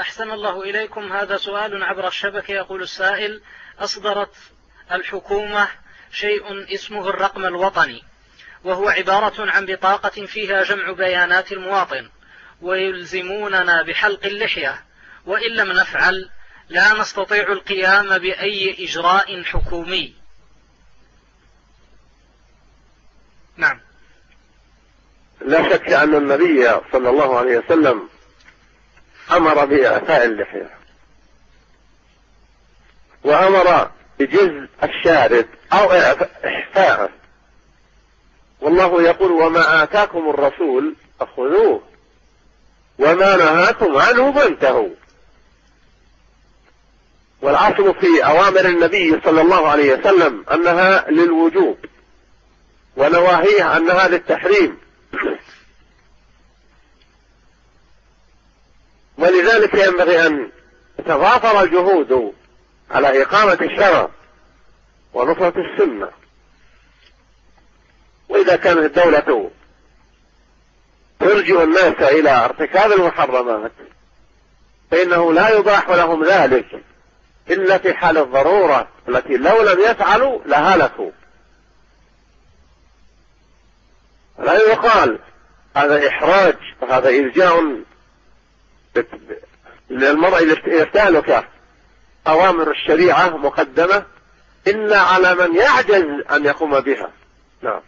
أحسن الله إليكم. هذا سؤال عبر الشبكة. يقول السائل أصدرت الحكومة شيء اسمه الرقم الوطني وهو عبارة عن بطاقة فيها جمع بيانات المواطن ويلزموننا بحلق اللحية. وإن لم نفعل لا نستطيع القيام بأي إجراء حكومي. نعم. لا شك أن النبي صلى الله عليه وسلم أمر بإعفاء اللحية. وأمر بجزء الشارب أو إحفاءه. والله يقول وما آتاكم الرسول فخذوه. وما نهاكم عنه فانتهوا. والعصر في أوامر النبي صلى الله عليه وسلم أنها للوجوب. ونواهيه أنها للتحريم. ولذلك ينبغي أن تتضافر الجهود على إقامة الشرع ونصرة السنة. وإذا كانت الدولة ترجع الناس إلى ارتكاب المحرمات فإنه لا يباح لهم ذلك إلا في حال الضرورة التي لو لم يفعلوا لهلكوا. لا يقال هذا إحراج وهذا إلجاء للمرء يستهلك أوامر الشريعة مقدمة إلا على من يعجز أن يقوم بها. نعم.